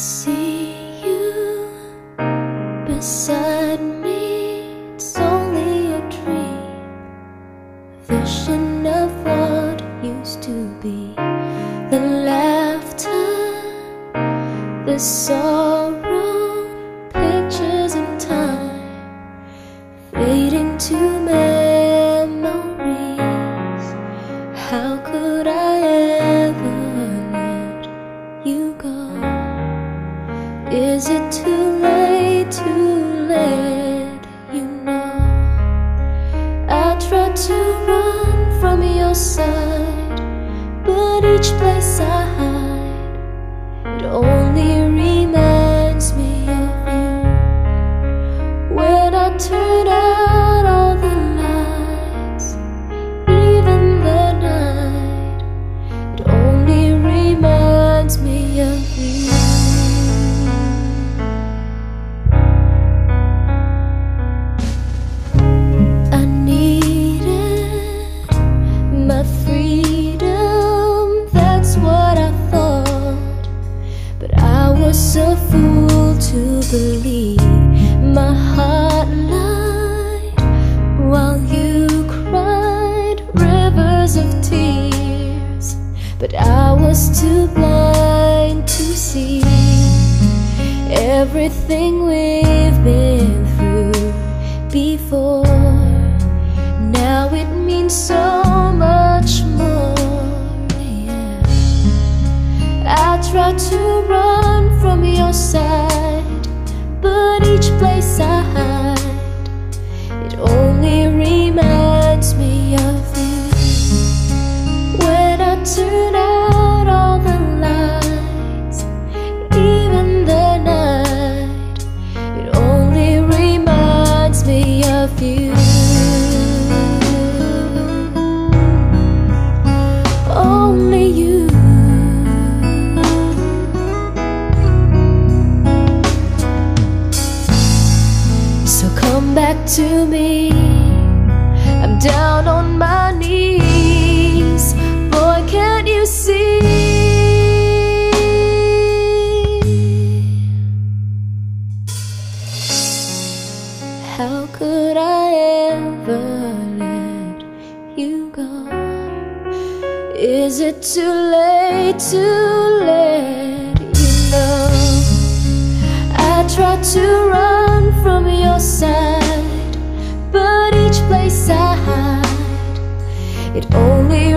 see you beside me. It's only a dream, vision of what used to be. The laughter, the song. Is it too late to let you know? I tried to run from your side, but each place I believe my heart lied while you cried rivers of tears. But I was too blind to see everything we've been through before. Now it means so Out all the lights, even the night, it only reminds me of you. Only you. So come back to me. I'm down How could I ever let you go? Is it too late to let you know? I tried to run from your side, but each place I hide, it only